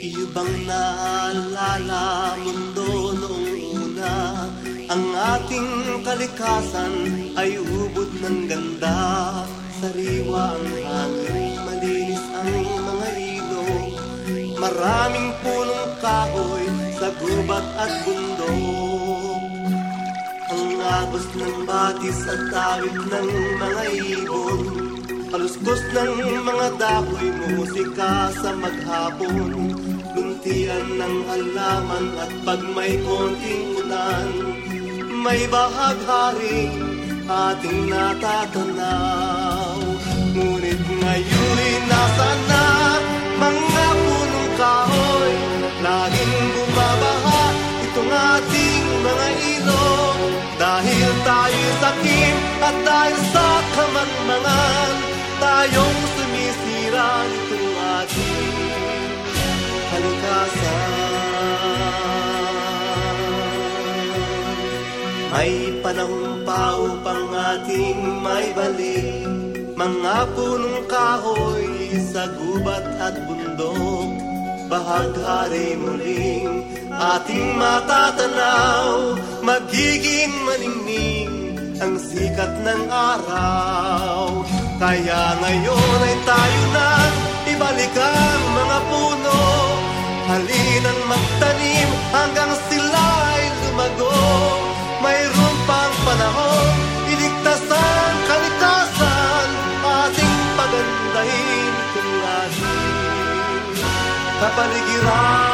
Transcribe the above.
Iyo bang naalala mundo noong una? Ang ating kalikasan ay ubod ng ganda. Sariwa ang hangin, malinis ang mga ilog Maraming punong kahoy sa gubat at bundok. Ang agos ng batis at tawid ng mga ibon Kaluskos ng mga dahoy, musika sa maghapon. Luntian ng halaman at pag may konting ulan May bahagharing ating natatanaw. Ngunit ngayon'y nasa na mga punong kahoy Laging bumabaha itong ating mga ilog Dahil tayo sakim at dahil sa kamangmangan Tayong sumisira nitong ating kalikasan. May panahon pa upang ating may balik Mga punong kahoy sa gubat at bundok. Bahaghari muling ating matatanaw Magiging maningning ang sikat ng araw Kaya ngayon ay tayo na ibalik ang mga puno. Halinan magtanim hanggang sila ay lumago. Mayroon pang panahon, iligtas ang kalikasan Ating pagandahin kung ating kapaligiran